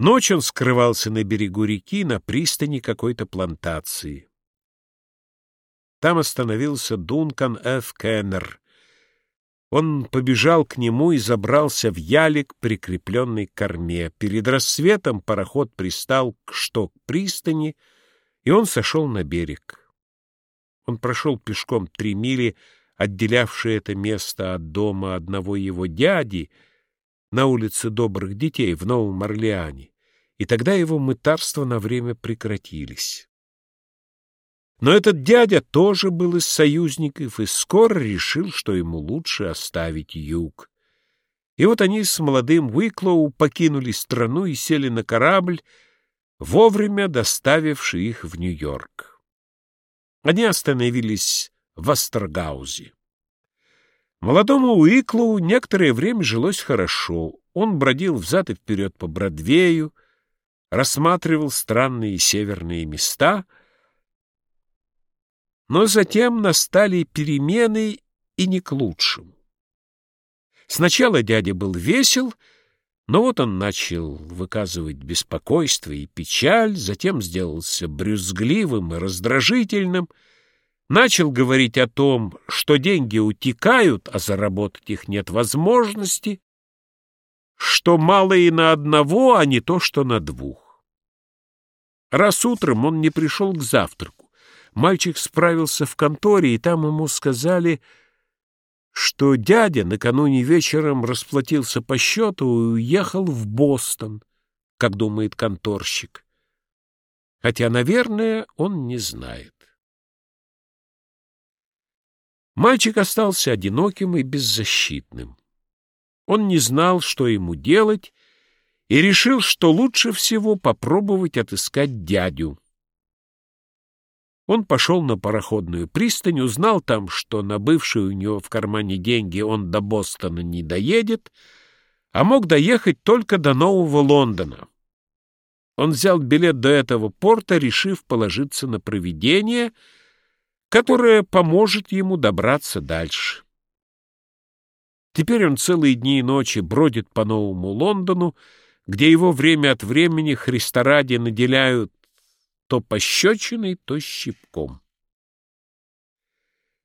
Ночь он скрывался на берегу реки, на пристани какой-то плантации. Там остановился Дункан Ф. Кеннер. Он побежал к нему и забрался в ялик, прикрепленный к корме. Перед рассветом пароход пристал к шток пристани, и он сошел на берег. Он прошел пешком три мили, отделявшие это место от дома одного его дяди на улице Добрых Детей в Новом Орлеане, и тогда его мытарства на время прекратились. Но этот дядя тоже был из союзников и скоро решил, что ему лучше оставить юг. И вот они с молодым Уиклоу покинули страну и сели на корабль, вовремя доставивший их в Нью-Йорк. Они остановились в Астрогаузе. Молодому Уиклоу некоторое время жилось хорошо. Он бродил взад и вперед по Бродвею, рассматривал странные северные места — но затем настали перемены и не к лучшему. Сначала дядя был весел, но вот он начал выказывать беспокойство и печаль, затем сделался брюзгливым и раздражительным, начал говорить о том, что деньги утекают, а заработать их нет возможности, что мало и на одного, а не то, что на двух. Раз утром он не пришел к завтраку. Мальчик справился в конторе, и там ему сказали, что дядя накануне вечером расплатился по счету и уехал в Бостон, как думает конторщик. Хотя, наверное, он не знает. Мальчик остался одиноким и беззащитным. Он не знал, что ему делать, и решил, что лучше всего попробовать отыскать дядю. Он пошел на пароходную пристань, узнал там, что на бывшие у него в кармане деньги он до Бостона не доедет, а мог доехать только до Нового Лондона. Он взял билет до этого порта, решив положиться на провидение, которое поможет ему добраться дальше. Теперь он целые дни и ночи бродит по Новому Лондону, где его время от времени Христа ради наделяют то пощечиной, то щипком.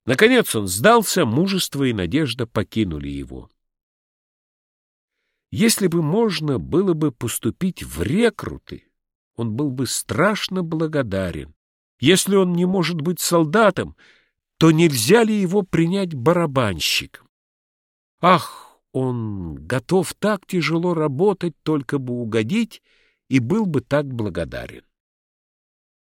Наконец он сдался, мужество и надежда покинули его. Если бы можно было бы поступить в рекруты, он был бы страшно благодарен. Если он не может быть солдатом, то нельзя ли его принять барабанщиком? Ах, он готов так тяжело работать, только бы угодить, и был бы так благодарен.